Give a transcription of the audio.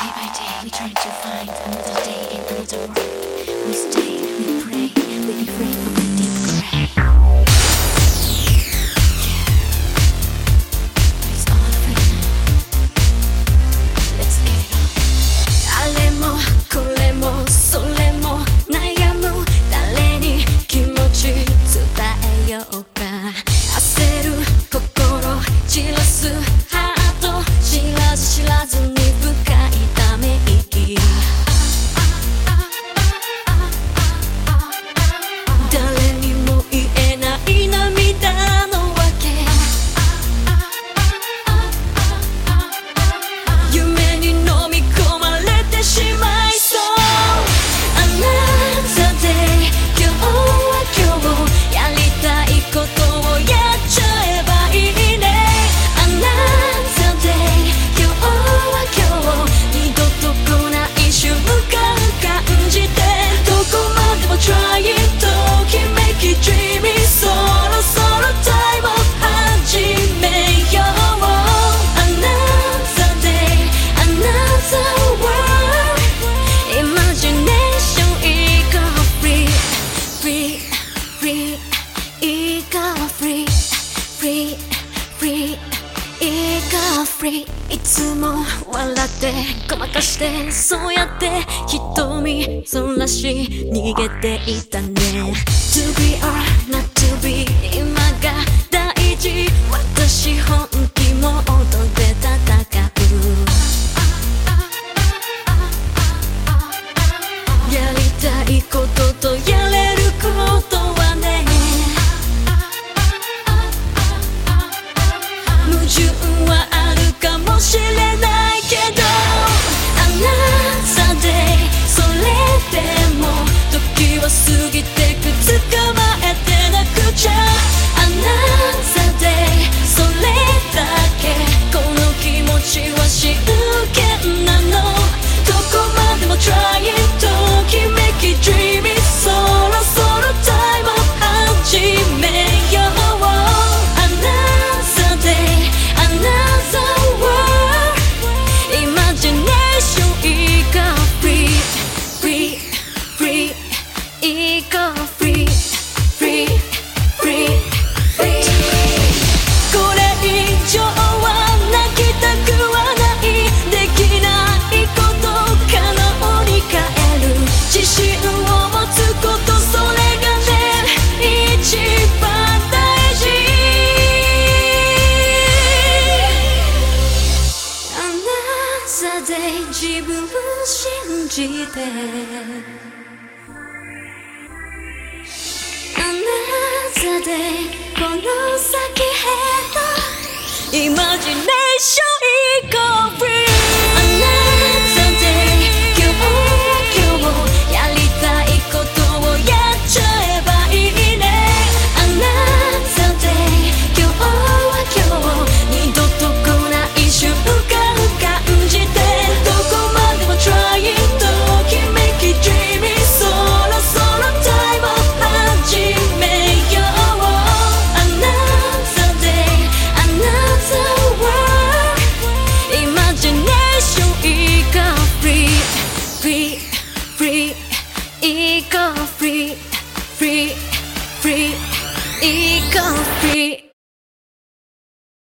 Day by day, we try to find another day in another world. We stay, we pray, we refrain. いつも笑ってごまかしてそうやって瞳そらし逃げていたね。To be or not いこう Free, free, これ以上は泣きたくはないできないこと可能に変える自信を持つことそれがね一番大事。あなたで自分を信じて。でこの先へと。イマジネーションイコール Ego free, free, free, ego free.